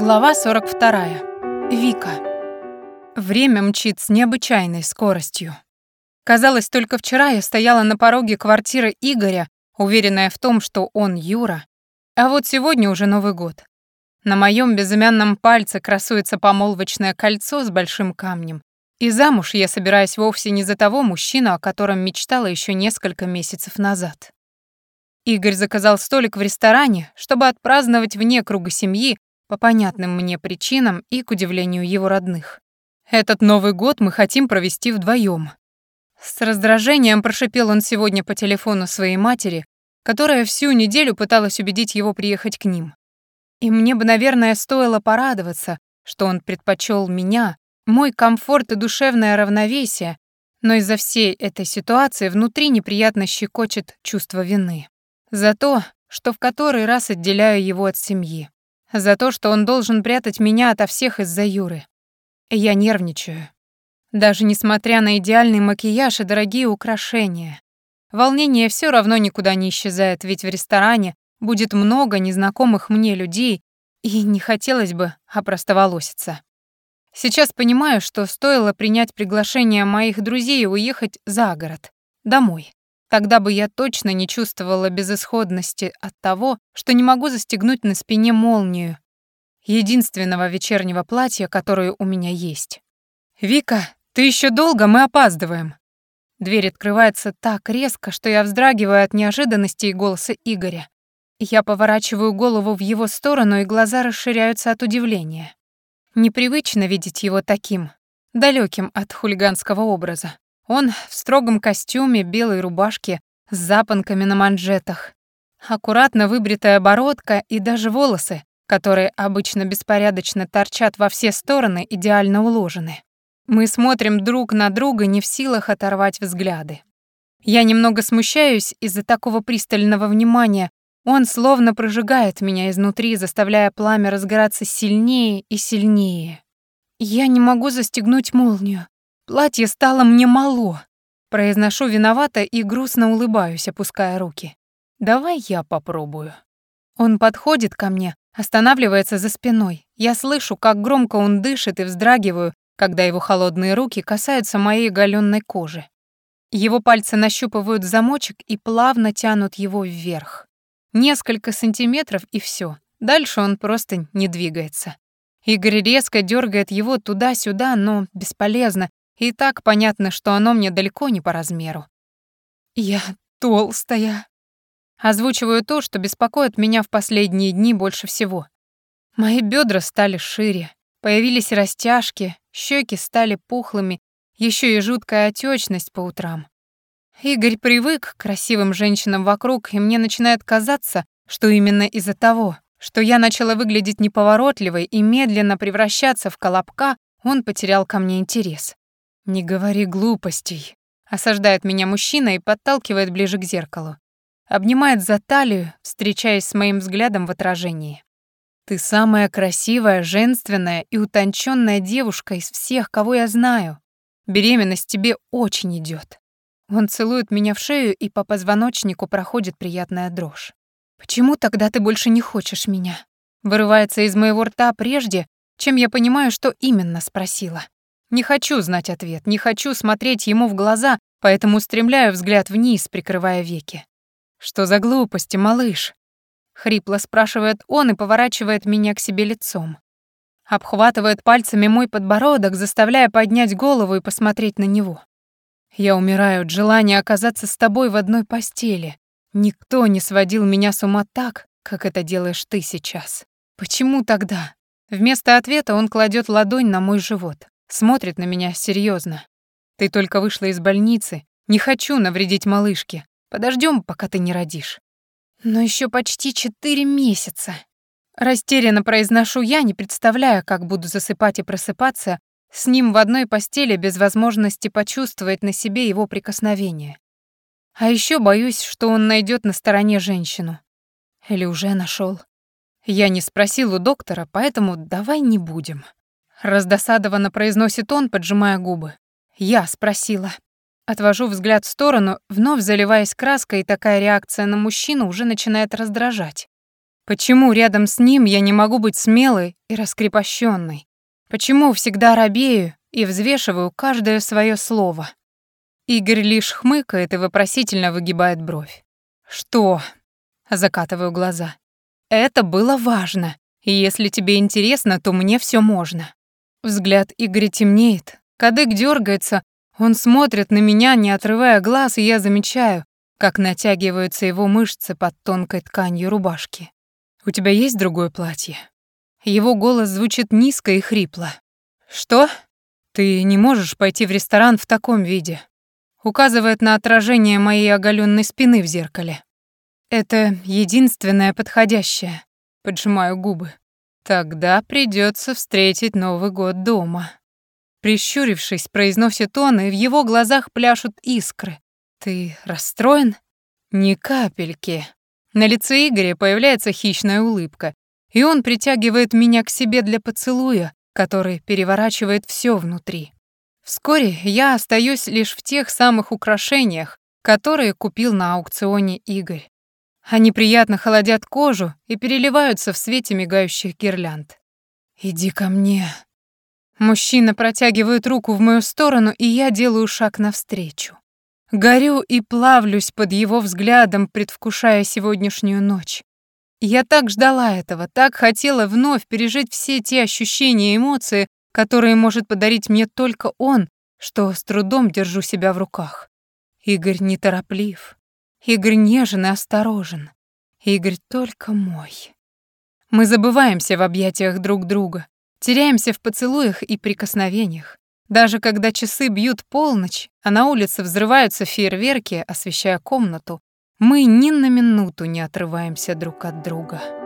Глава 42. Вика. Время мчит с необычайной скоростью. Казалось, только вчера я стояла на пороге квартиры Игоря, уверенная в том, что он Юра. А вот сегодня уже Новый год. На моем безымянном пальце красуется помолвочное кольцо с большим камнем. И замуж я собираюсь вовсе не за того мужчину, о котором мечтала еще несколько месяцев назад. Игорь заказал столик в ресторане, чтобы отпраздновать вне круга семьи по понятным мне причинам и к удивлению его родных. Этот Новый год мы хотим провести вдвоем. С раздражением прошипел он сегодня по телефону своей матери, которая всю неделю пыталась убедить его приехать к ним. И мне бы, наверное, стоило порадоваться, что он предпочел меня, мой комфорт и душевное равновесие, но из-за всей этой ситуации внутри неприятно щекочет чувство вины. За то, что в который раз отделяю его от семьи. За то, что он должен прятать меня ото всех из-за Юры. Я нервничаю. Даже несмотря на идеальный макияж и дорогие украшения. Волнение все равно никуда не исчезает, ведь в ресторане будет много незнакомых мне людей, и не хотелось бы опростоволоситься. Сейчас понимаю, что стоило принять приглашение моих друзей и уехать за город, домой. Тогда бы я точно не чувствовала безысходности от того, что не могу застегнуть на спине молнию единственного вечернего платья, которое у меня есть. «Вика, ты еще долго, мы опаздываем». Дверь открывается так резко, что я вздрагиваю от неожиданности и голоса Игоря. Я поворачиваю голову в его сторону, и глаза расширяются от удивления. Непривычно видеть его таким, далеким от хулиганского образа. Он в строгом костюме, белой рубашке, с запонками на манжетах. Аккуратно выбритая бородка и даже волосы, которые обычно беспорядочно торчат во все стороны, идеально уложены. Мы смотрим друг на друга, не в силах оторвать взгляды. Я немного смущаюсь из-за такого пристального внимания. Он словно прожигает меня изнутри, заставляя пламя разгораться сильнее и сильнее. Я не могу застегнуть молнию. Платье стало мне мало. Произношу виновато и грустно улыбаюсь, опуская руки. Давай я попробую. Он подходит ко мне, останавливается за спиной. Я слышу, как громко он дышит и вздрагиваю, когда его холодные руки касаются моей оголенной кожи. Его пальцы нащупывают замочек и плавно тянут его вверх. Несколько сантиметров и все. Дальше он просто не двигается. Игорь резко дергает его туда-сюда, но бесполезно, и так понятно, что оно мне далеко не по размеру. Я толстая. Озвучиваю то, что беспокоит меня в последние дни больше всего. Мои бедра стали шире, появились растяжки, щеки стали пухлыми, еще и жуткая отечность по утрам. Игорь привык к красивым женщинам вокруг, и мне начинает казаться, что именно из-за того, что я начала выглядеть неповоротливой и медленно превращаться в колобка, он потерял ко мне интерес. «Не говори глупостей», — осаждает меня мужчина и подталкивает ближе к зеркалу. Обнимает за талию, встречаясь с моим взглядом в отражении. «Ты самая красивая, женственная и утонченная девушка из всех, кого я знаю. Беременность тебе очень идет. Он целует меня в шею, и по позвоночнику проходит приятная дрожь. «Почему тогда ты больше не хочешь меня?» Вырывается из моего рта прежде, чем я понимаю, что именно спросила. Не хочу знать ответ, не хочу смотреть ему в глаза, поэтому устремляю взгляд вниз, прикрывая веки. «Что за глупости, малыш?» Хрипло спрашивает он и поворачивает меня к себе лицом. Обхватывает пальцами мой подбородок, заставляя поднять голову и посмотреть на него. Я умираю от желания оказаться с тобой в одной постели. Никто не сводил меня с ума так, как это делаешь ты сейчас. Почему тогда? Вместо ответа он кладет ладонь на мой живот. Смотрит на меня серьезно. Ты только вышла из больницы. Не хочу навредить малышке. Подождем, пока ты не родишь. Но еще почти четыре месяца. Растерянно произношу я, не представляя, как буду засыпать и просыпаться с ним в одной постели без возможности почувствовать на себе его прикосновение. А еще боюсь, что он найдет на стороне женщину. Или уже нашел. Я не спросил у доктора, поэтому давай не будем. Раздосадованно произносит он, поджимая губы. Я спросила. Отвожу взгляд в сторону, вновь заливаясь краской, и такая реакция на мужчину уже начинает раздражать. Почему рядом с ним я не могу быть смелой и раскрепощенной? Почему всегда робею и взвешиваю каждое свое слово? Игорь лишь хмыкает и вопросительно выгибает бровь. «Что?» — закатываю глаза. «Это было важно, и если тебе интересно, то мне все можно». Взгляд Игоря темнеет, кадык дергается, он смотрит на меня, не отрывая глаз, и я замечаю, как натягиваются его мышцы под тонкой тканью рубашки. «У тебя есть другое платье?» Его голос звучит низко и хрипло. «Что? Ты не можешь пойти в ресторан в таком виде указывает на отражение моей оголенной спины в зеркале. Это единственное подходящее. Поджимаю губы. Тогда придется встретить Новый год дома. Прищурившись, произносит он, и в его глазах пляшут искры. Ты расстроен? Ни капельки. На лице Игоря появляется хищная улыбка, и он притягивает меня к себе для поцелуя, который переворачивает все внутри. Вскоре я остаюсь лишь в тех самых украшениях, которые купил на аукционе Игорь. Они приятно холодят кожу и переливаются в свете мигающих гирлянд. «Иди ко мне». Мужчина протягивает руку в мою сторону, и я делаю шаг навстречу. Горю и плавлюсь под его взглядом, предвкушая сегодняшнюю ночь. Я так ждала этого, так хотела вновь пережить все те ощущения и эмоции, которые может подарить мне только он, что с трудом держу себя в руках. Игорь нетороплив. Игорь нежен и осторожен. Игорь только мой. Мы забываемся в объятиях друг друга, теряемся в поцелуях и прикосновениях. Даже когда часы бьют полночь, а на улице взрываются фейерверки, освещая комнату, мы ни на минуту не отрываемся друг от друга.